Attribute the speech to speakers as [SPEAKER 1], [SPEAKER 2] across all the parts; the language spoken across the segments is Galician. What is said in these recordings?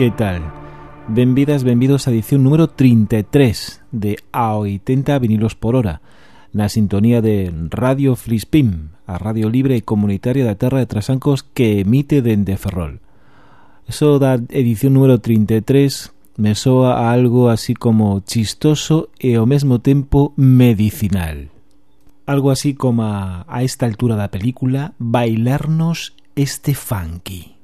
[SPEAKER 1] Que tal? Benvidas, benvidos a edición número 33 de A80 vinilos por hora na sintonía de Radio Flispim, a radio libre e comunitaria da Terra de Trasancos que emite dende Ferrol. Eso da edición número 33 me soa a algo así como chistoso e ao mesmo tempo medicinal. Algo así como a, a esta altura da película bailarnos este funky.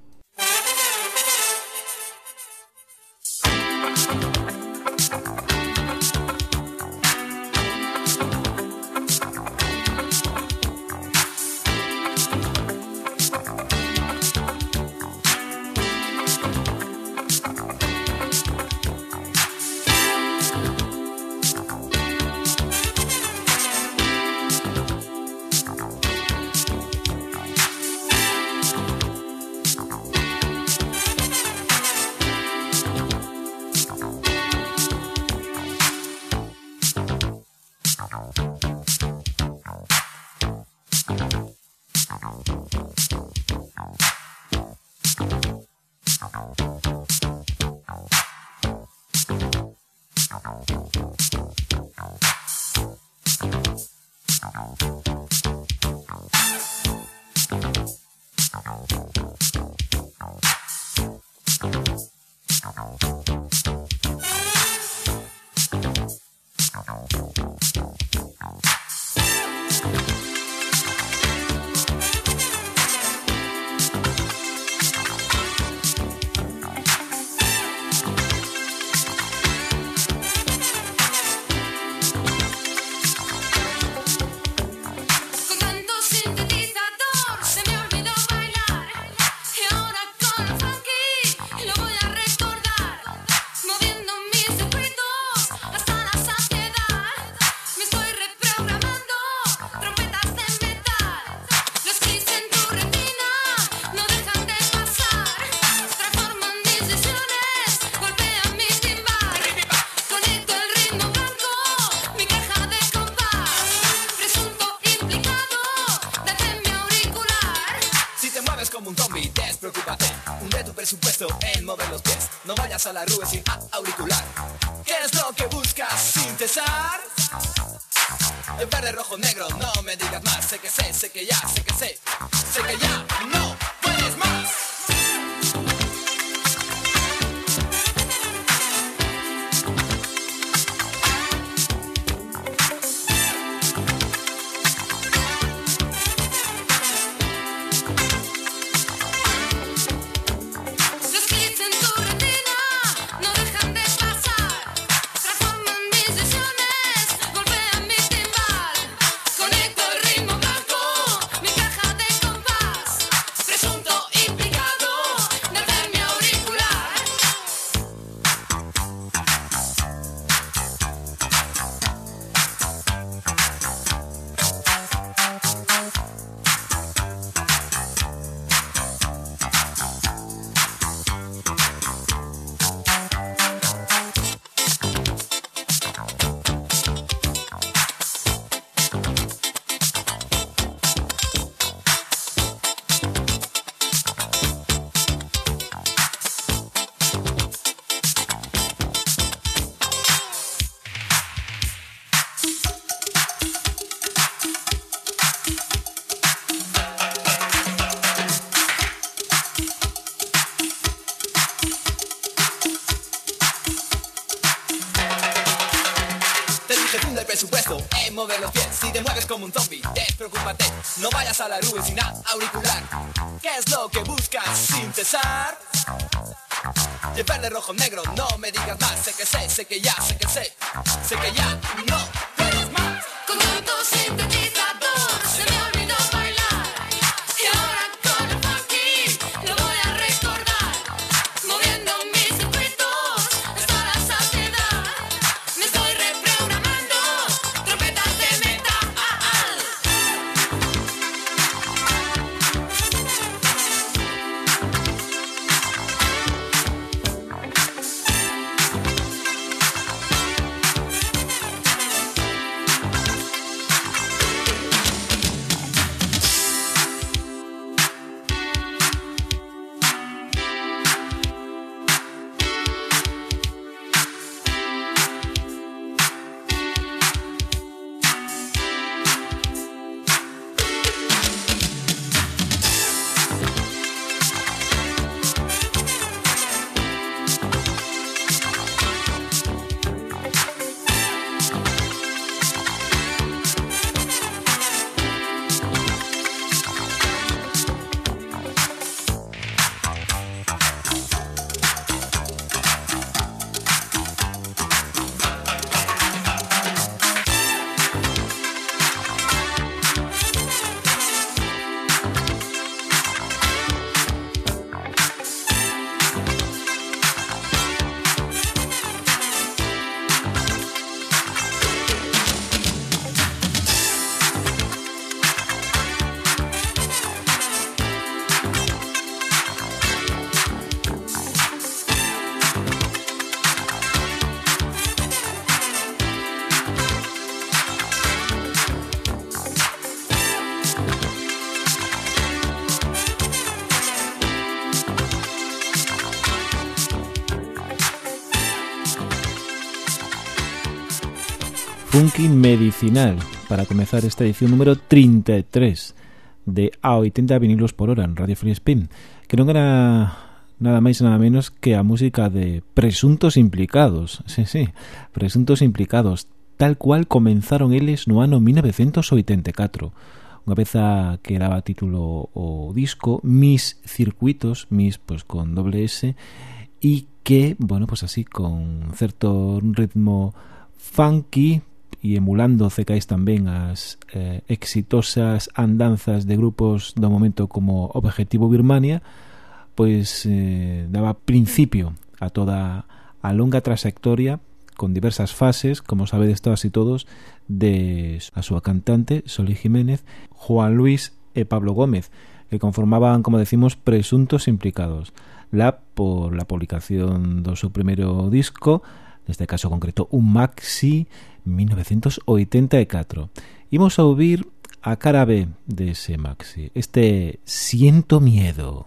[SPEAKER 2] en mover los pies. No vayas a la rube sin auricular. ¿Qué es lo que buscas sintesar? El verde, rojo, negro, no me digas más. Sé que sé, sé que ya, sé que sé, sé que ya. No ¿Qué es lo que buscas sin cesar? Llevarle rojo negro, no me digas más. Sé que sé, sé que ya, sé que sé, sé que ya no puedes más.
[SPEAKER 1] Con tanto sintetiza.
[SPEAKER 3] Funky Medicinal para comezar esta edición número 33 de A80 vinilos por hora en Radio Free Spin que non era nada máis nada menos que a música de Presuntos Implicados. Sí, sí, Presuntos Implicados tal cual comenzaron eles no ano 1984 unha peza que daba título o disco Mis Circuitos, Mis pues, con doble S e que, bueno, pues así con certo ritmo funky, e emulando cecais tamén as eh, exitosas andanzas de grupos do momento como Objetivo Birmania, pois eh, daba principio a toda a longa trayectoria con diversas fases, como sabedes todas e todos, de a súa cantante, Soli Jiménez, Juan Luis e Pablo Gómez, que conformaban, como decimos, presuntos implicados. La por la publicación do seu primeiro disco, neste caso concreto un maxi, 1984. Imos a ouvir a cara B de ese maxi, este Siento Miedo.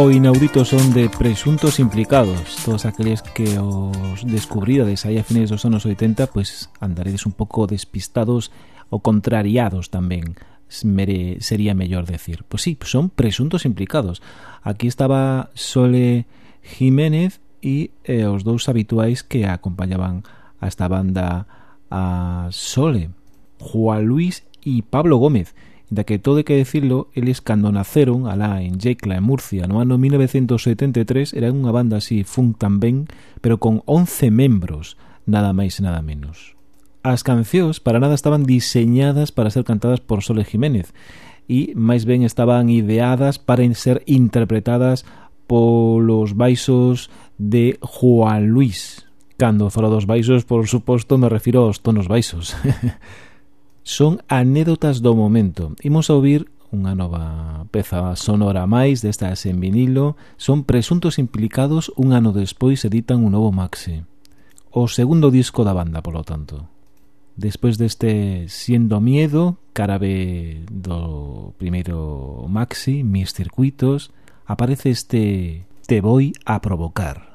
[SPEAKER 3] o inaudito son de presuntos implicados. Todos aqueles que os descubridades aí a fines dos anos 80, pois andaredes un pouco despistados ou contrariados tamén, mere, sería mellor decir. Pois sí, son presuntos implicados. Aquí estaba Sole Jiménez e eh, os dous habituais que acompañaban a esta banda a Sole, Juan Luis e Pablo Gómez da que todo hai que decirlo, eles cando naceron, alá en Yecla, en Murcia, no ano 1973, eran unha banda así, funk tamén, pero con 11 membros, nada máis e nada menos. As cancións para nada estaban diseñadas para ser cantadas por Sole Jiménez, e máis ben estaban ideadas para ser interpretadas polos baixos de Juan Luis. Cando falo dos baixos, por suposto, me refiro aos tonos baixos. son anécdotas do momento. Imos a ouvir unha nova peza sonora máis destas en vinilo, son presuntos implicados un ano despois editan un novo maxi. O segundo disco da banda, polo tanto. Despois deste Siendo Miedo, carabe do primeiro maxi, Mis Circuitos, aparece este Te voy a provocar.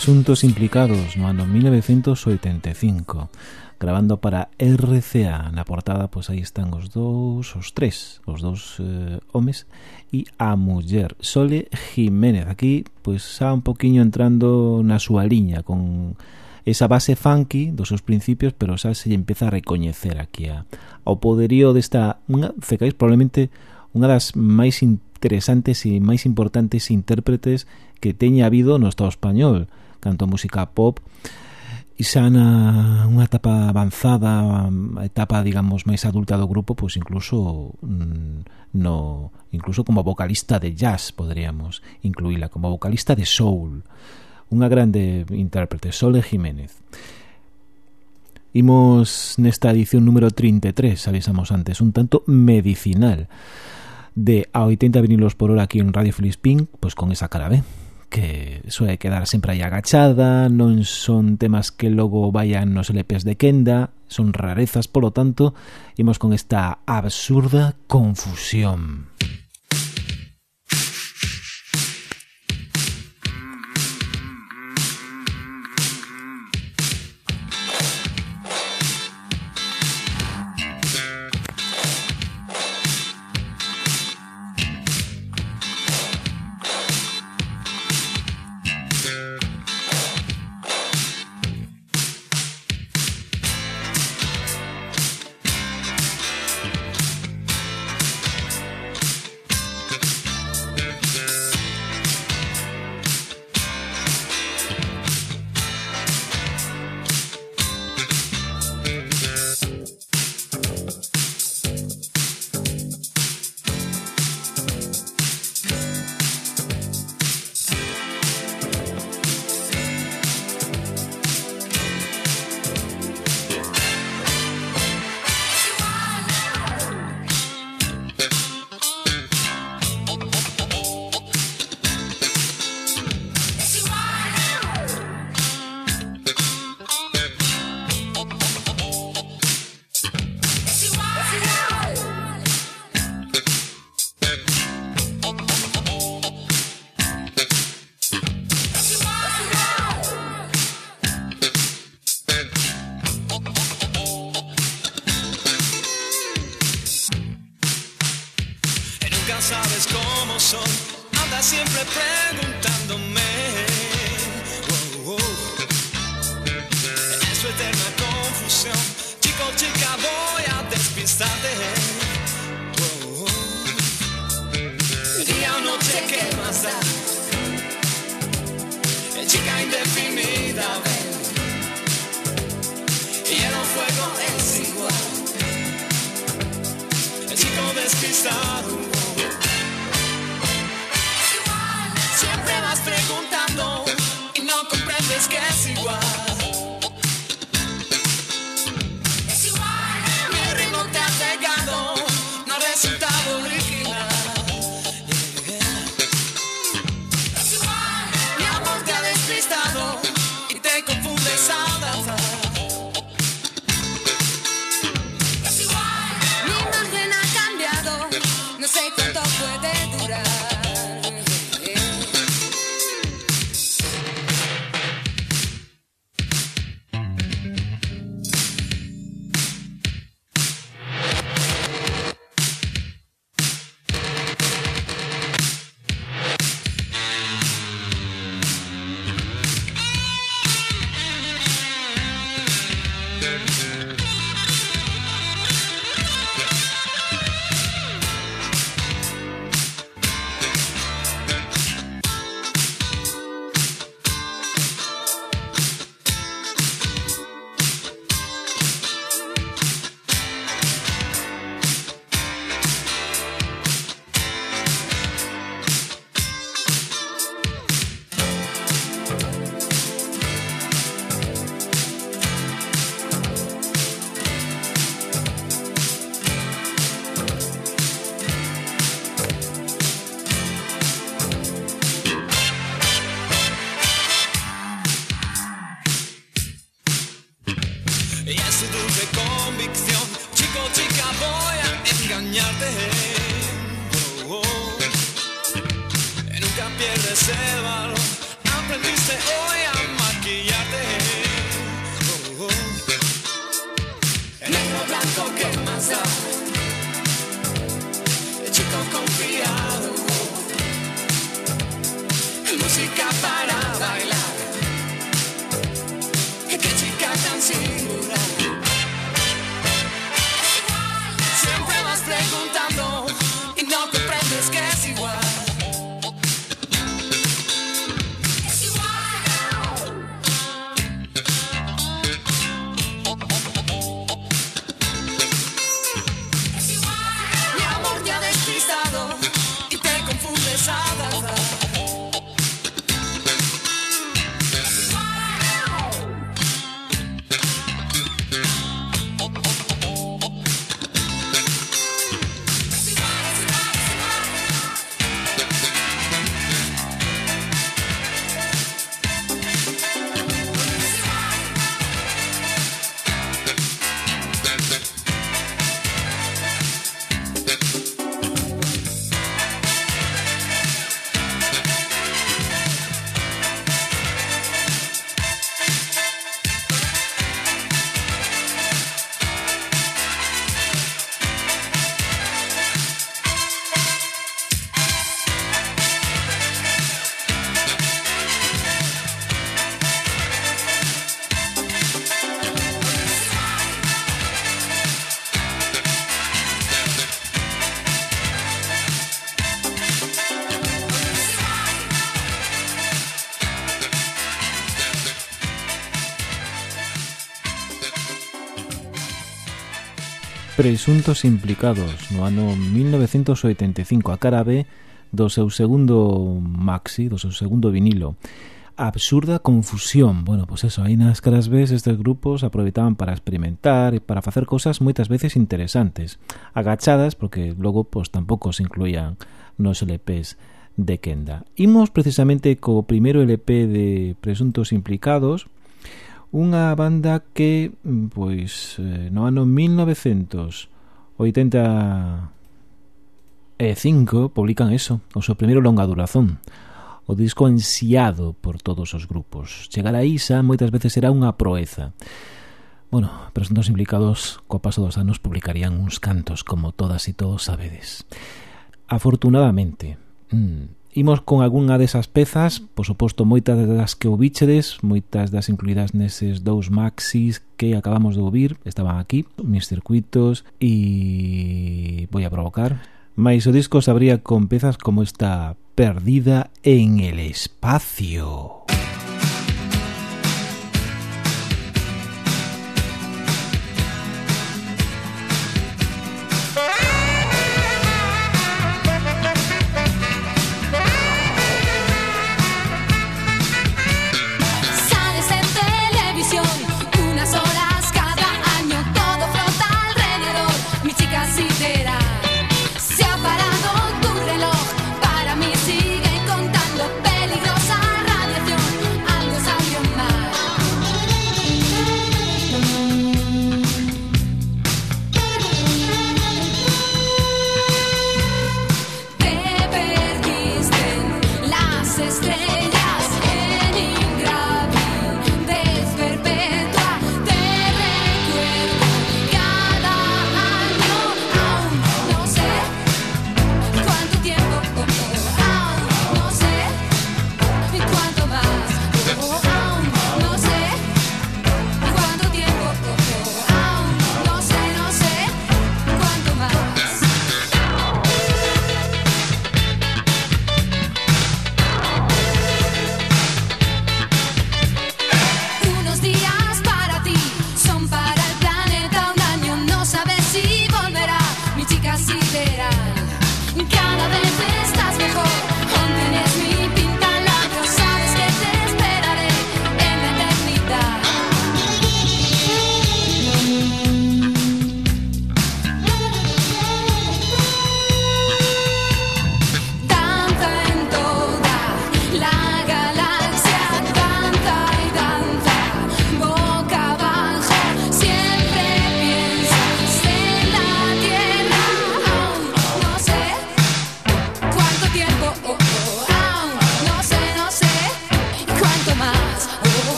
[SPEAKER 3] presuntos implicados no ano 1985 grabando para RCA na portada pois aí están os dous os tres, os dous eh, homes e a muller Sole Jiménez aquí pois xa un poquinho entrando na súa liña con esa base funky dos seus principios, pero xa se empeza a recoñecer aquí a, ao poderío desta, unha, cecais probablemente unha das máis interesantes e máis importantes intérpretes que teña habido no Estado español canto música pop e xa na unha etapa avanzada, a etapa, digamos, máis adulta do grupo, pois incluso mm, no incluso como vocalista de jazz poderíamos incluíla, como vocalista de soul, unha grande intérprete, Sole Jiménez. Imos nesta edición número 33, avisamos antes, un tanto medicinal de a 80 vinilos por hora aquí en Radio Felispín, pois con esa cara, B que suele quedar sempre aí agachada, non son temas que logo vayan nos LPs de Kenda, son rarezas, polo tanto, imos con esta absurda confusión.
[SPEAKER 2] Música
[SPEAKER 3] presuntos implicados no ano 1985 a cara B do seu segundo maxi, do seu segundo vinilo absurda confusión. Bueno, pois pues eso, aí nas caras B estes grupos aproveitaban para experimentar e para facer cousas moitas veces interesantes, agachadas porque logo pois pues, tampouco se incluían nos LPs de Kenda Imos precisamente co primeiro LP de Presuntos Implicados, unha banda que mm, pois eh, no ano 1985 publican eso, o seu primeiro longa duración o disco ensiado por todos os grupos chegar a Isa moitas veces era unha proeza Bueno, pero os implicados co paso dos anos publicarían uns cantos como todas e todos sabedes. Afortunadamente, mmm, Imos con algunha desas pezas, por suposto moitas das que oubichedes, moitas das incluídas neses dous maxis que acabamos de ouvir, estaban aquí, mis circuitos e vou a provocar. Mais o disco sabría con pezas como esta Perdida en el espacio.
[SPEAKER 1] Música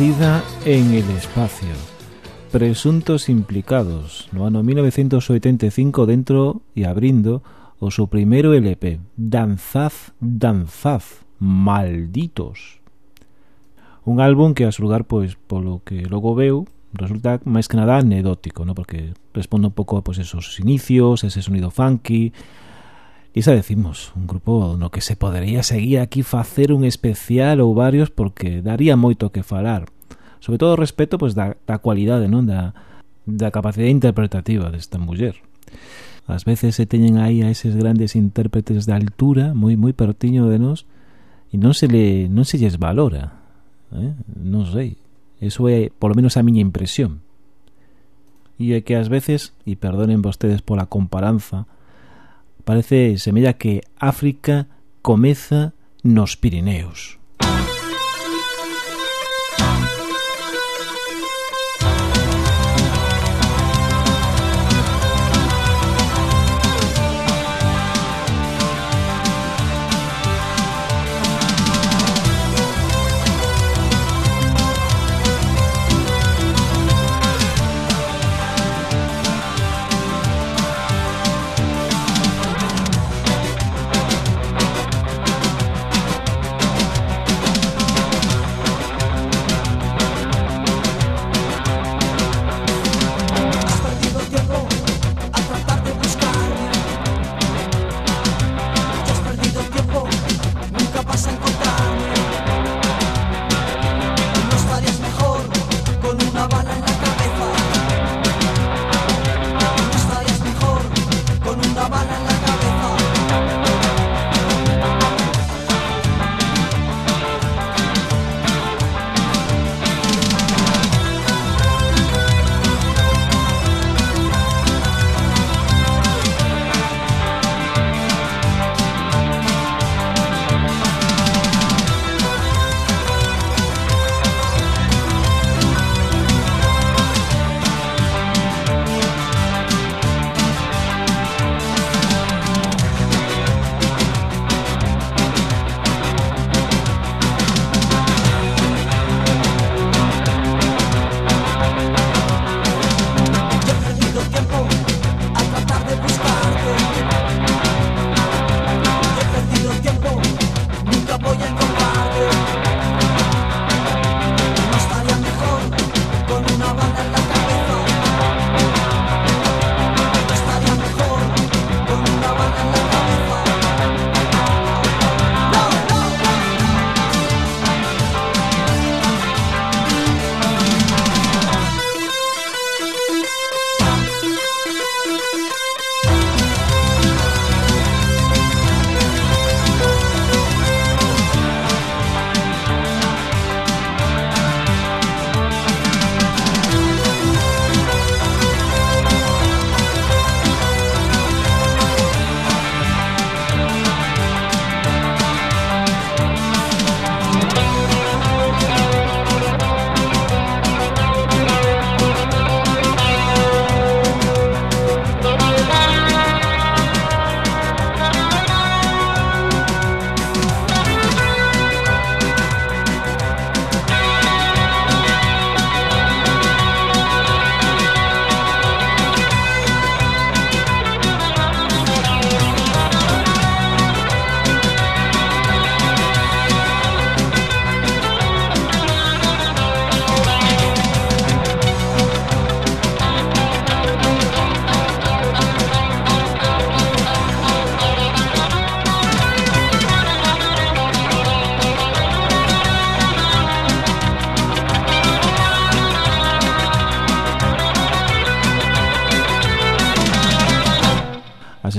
[SPEAKER 3] perdida en el espacio. Presuntos implicados no ano 1985 dentro e abrindo o seu primeiro LP, Danzaz, Danzaz, Malditos. Un álbum que a xulgar pois polo que logo veu resulta máis que nada anedótico, no? porque responde un pouco a pois, esos inicios, ese sonido funky, Isa decimos, un grupo no que se podería seguir aquí facer un especial ou varios porque daría moito que falar. Sobre todo respecto pois, da, da cualidade, non? Da, da capacidade interpretativa desta muller. Ás veces se teñen aí a eses grandes intérpretes de altura, moi moi pertiño de nós, e non se le non se lles valora. Eh? Non sei. Eso é, polo menos, a miña impresión. E é que ás veces, e perdonen vostedes pola comparanza, Parece semella que África comeza nos Pirineos.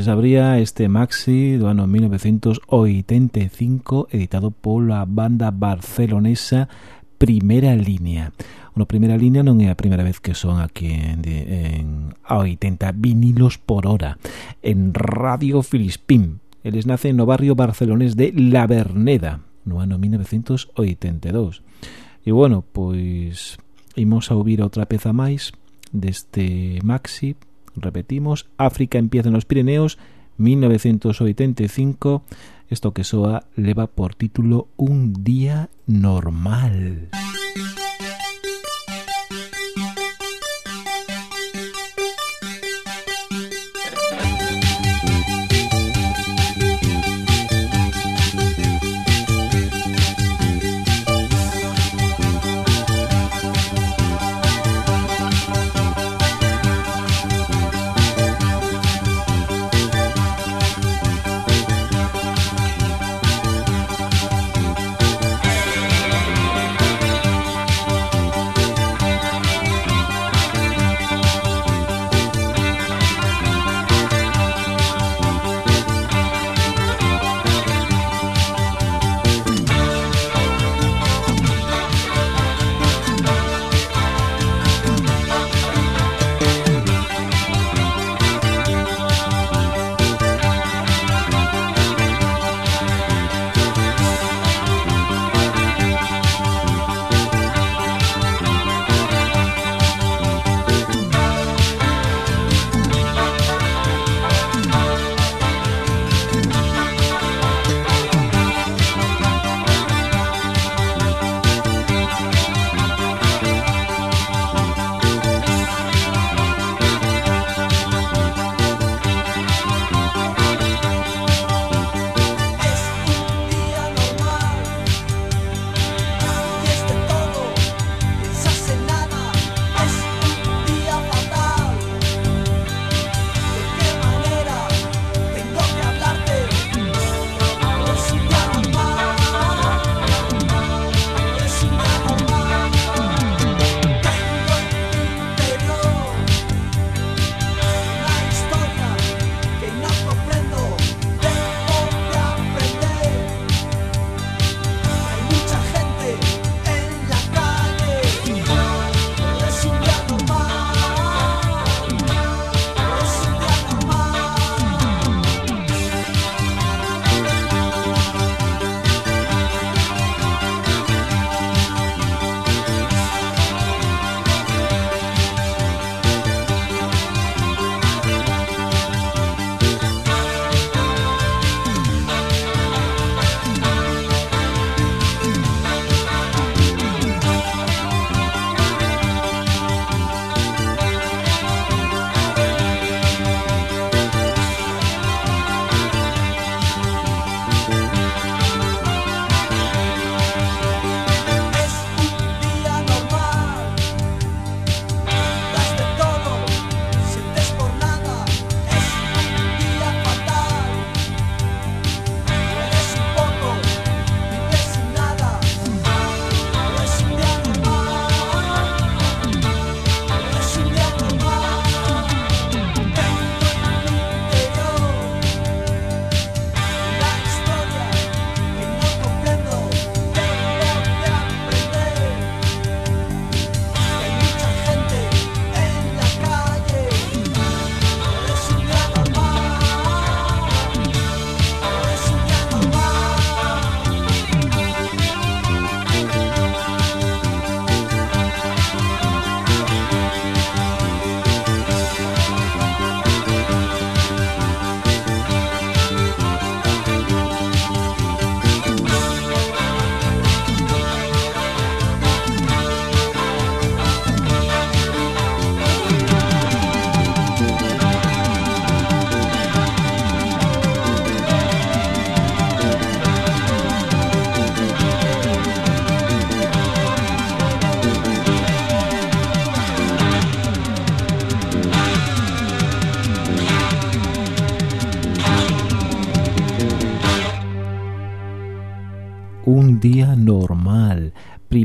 [SPEAKER 3] se sabría este maxi do ano 1985 editado pola banda barcelonesa Primera Línea. Bueno, Primera Línea non é a primeira vez que son aquí en, en a 80 vinilos por hora en Radio Filispín. Eles nacen no barrio barcelonés de La Verneda no ano 1982. E bueno, pois imos a ouvir outra peza máis deste maxi Repetimos, África empieza en los Pirineos, 1985. Esto que soa leva por título Un día normal.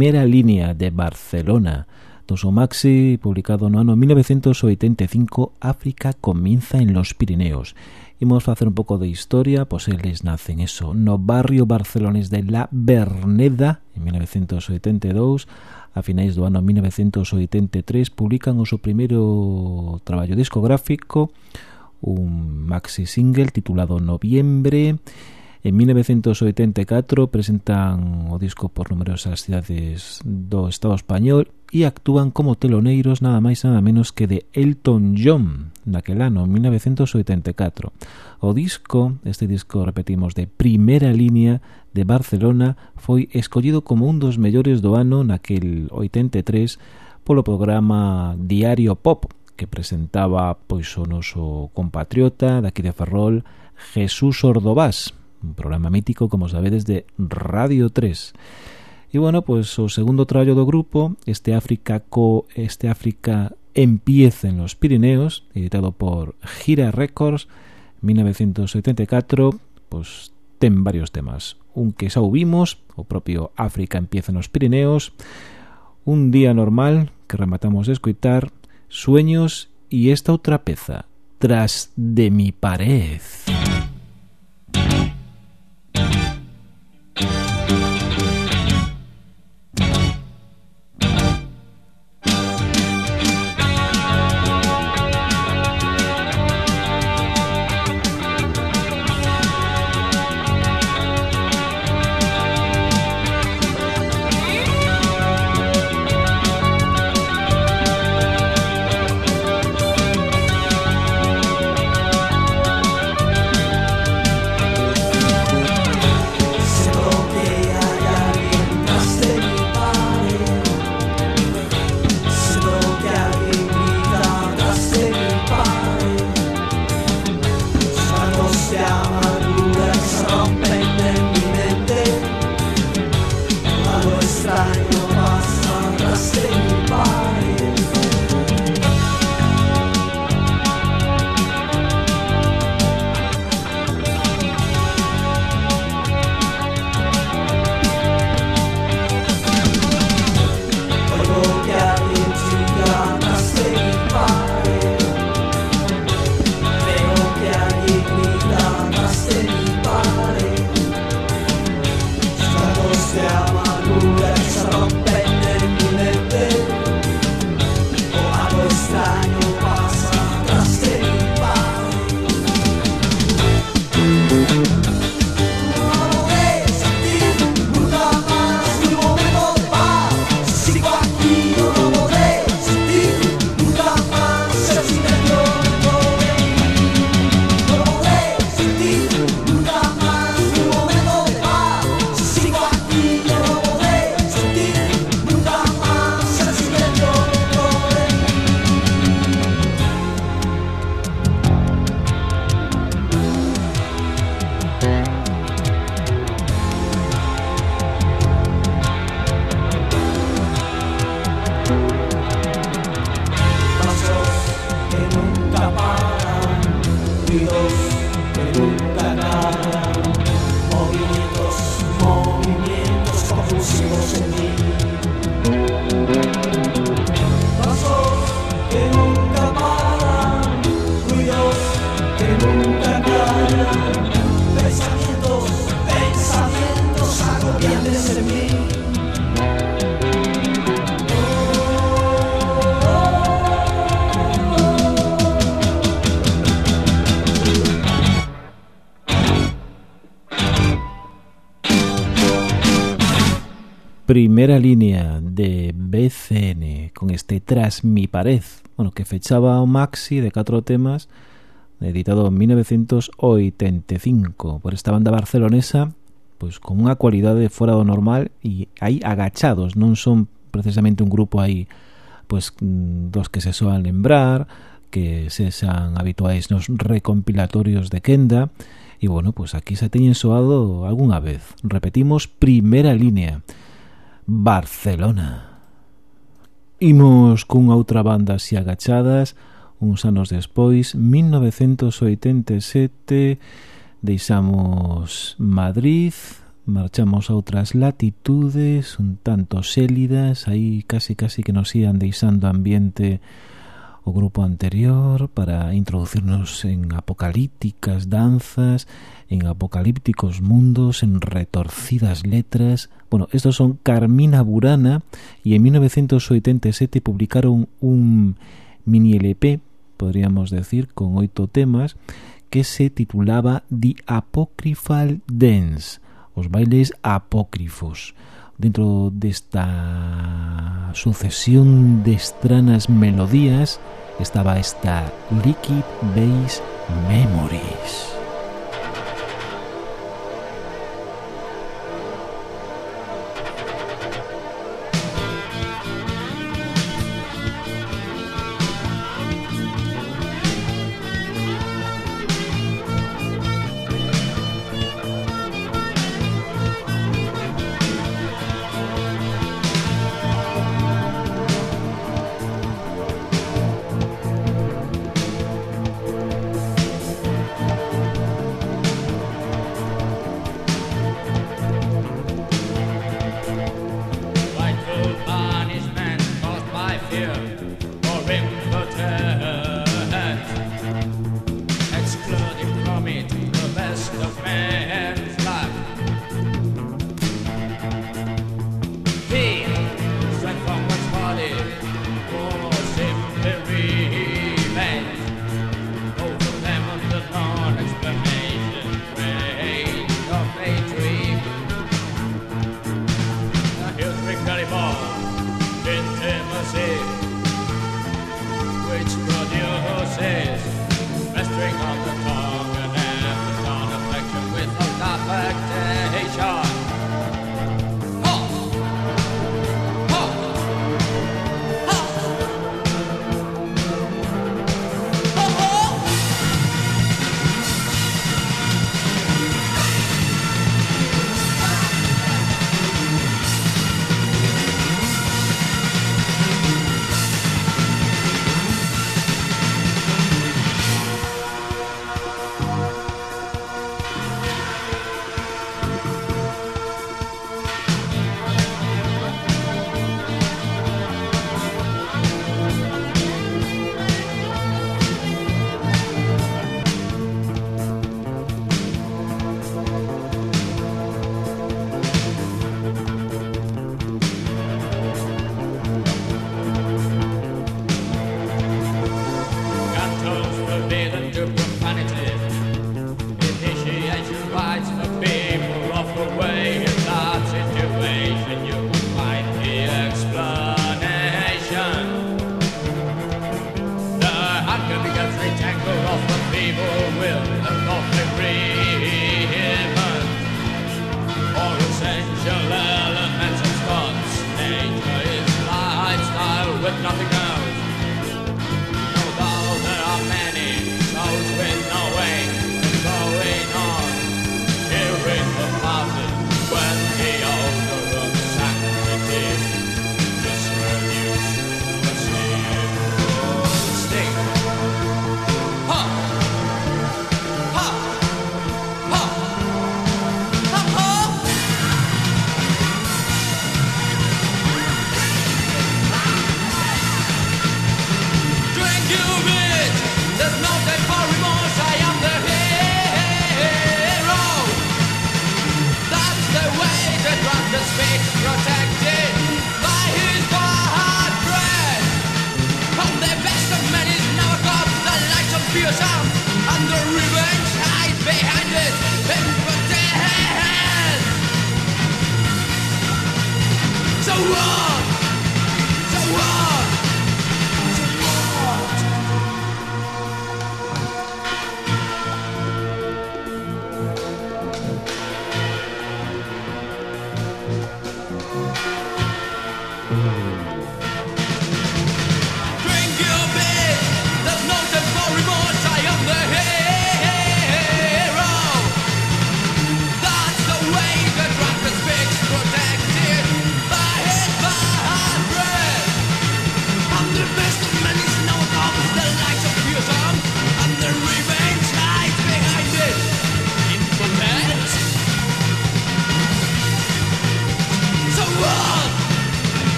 [SPEAKER 3] primeira línea de Barcelona do seu maxi publicado no ano 1985 África comienza en los Pirineos. Imos facer un pouco de historia, pois eles nacen eso no barrio barcelonés de La Berneda en 1982 a finais do ano 1983 publican o seu primeiro traballo discográfico un maxi single titulado Noviembre e En 1984 presentan o disco por numerosas cidades do Estado español e actúan como teloneiros nada máis nada menos que de Elton John naquel ano, 1984. O disco, este disco, repetimos, de primeira línea de Barcelona foi escollido como un dos mellores do ano naquel 83 polo programa Diario Pop que presentaba pois o noso compatriota daqui de Ferrol Jesús Ordovás un programa mítico, como sabedes, de Radio 3. E bueno, pues o segundo traballo do grupo, este África co este África empieza en los Pirineos, editado por Gira Records, 1974, pues ten varios temas. Un que xa o propio África empieza en los Pirineos, un día normal que rematamos de escoitar, Sueños y esta outra peza, Tras de mi pared. Primera línea de BCN con este Tras mi pared, bueno, que fechaba un maxi de catro temas editado en 1985 por esta banda barcelonesa pois con unha cualidade fora do normal e aí agachados, non son precisamente un grupo aí pois dos que se soan lembrar que se sean habituais nos recompilatorios de Kenda. E bueno, pois aquí se teñen soado algunha vez. Repetimos, primeira línea Barcelona. Imos cunha outra banda así agachadas, uns anos despois, 1987, deixamos Madrid,
[SPEAKER 4] marchamos a outras latitudes un tanto xélidas, aí casi casi que nos ian deixando ambiente o grupo anterior para introducirnos en apocalípticas danzas en apocalípticos mundos, en retorcidas letras. Bueno, estos son Carmina Burana y en 1987 publicaron un mini LP, podríamos decir, con oito temas, que se titulaba The Apocryphal Dance, os bailes apócrifos. Dentro desta sucesión de estranas melodías estaba esta Liquid Bass Memories.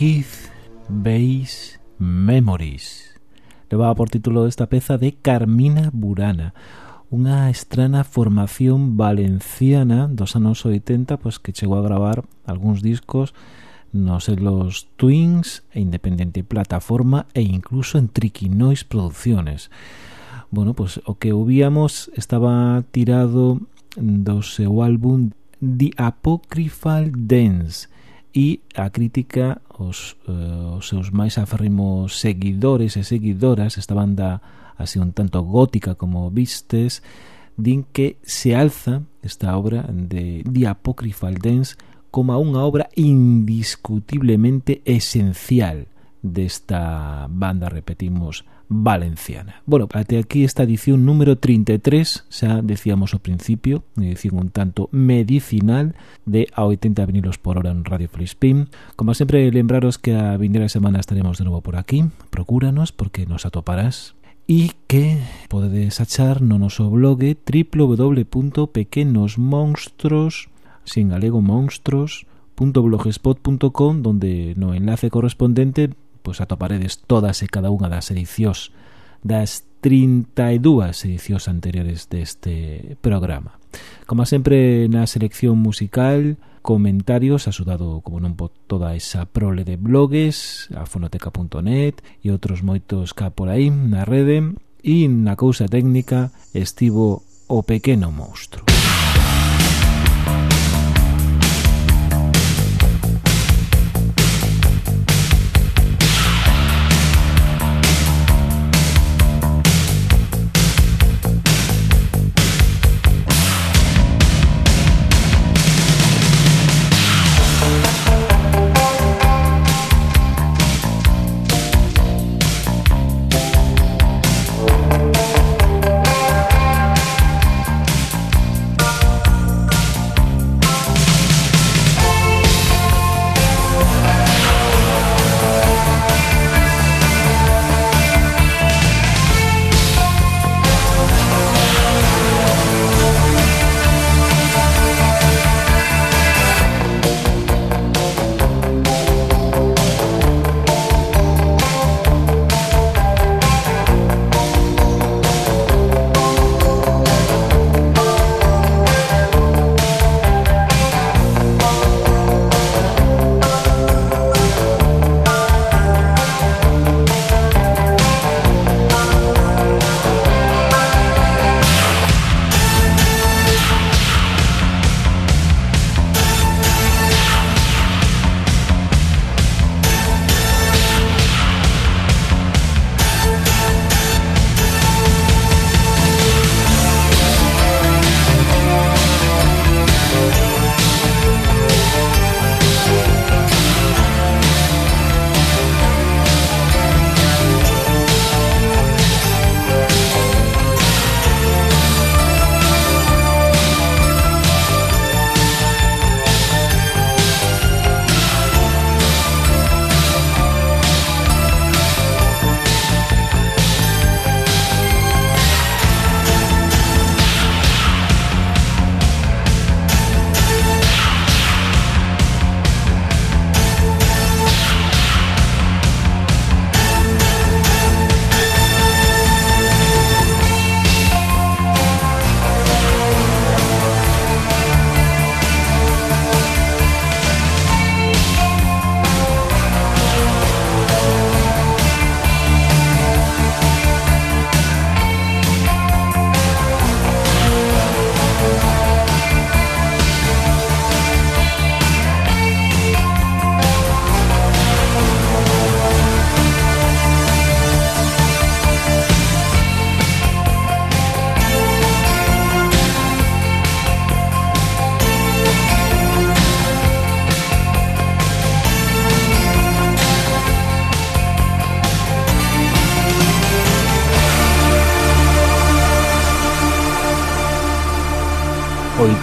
[SPEAKER 3] Keith Base Memories. Levaba por título esta peza de Carmina Burana, unha estrana formación valenciana dos anos 80 pois que chegou a gravar algúns discos nos selos Twins e Independente Plataforma e incluso en Triquinois Producciones. Bueno, pois o que ouvíamos estaba tirado do seu álbum The Apocryphal Dance e a crítica os, eh, os seus máis aferrimos seguidores e seguidoras, esta banda así un tanto gótica como vistes, din que se alza esta obra de The Apocryphal Dance como unha obra indiscutiblemente esencial desta banda, repetimos, valenciana. Bueno, até aquí esta edición número 33, xa decíamos ao principio, edición un tanto medicinal de a 80 vinilos por hora en Radio Flispin. Como sempre, lembraros que a vindeira semana estaremos de novo por aquí. Procúranos porque nos atoparás e que podedes achar no noso blog www.pequenosmonstros sin galego monstros.blogspot.com donde no enlace correspondente pois atoparedes todas e cada unha das edicións das 32 edicións anteriores deste programa. Como sempre na selección musical, comentarios asudado como non po toda esa prole de blogs, a fonoteca.net e outros moitos cá por aí na rede e na cousa técnica estivo o pequeno monstro.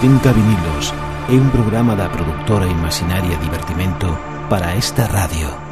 [SPEAKER 3] Finca Vinilos é un programa da produtora imaginaria Divertimento para esta radio.